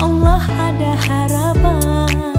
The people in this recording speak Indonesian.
Allah ada harapan.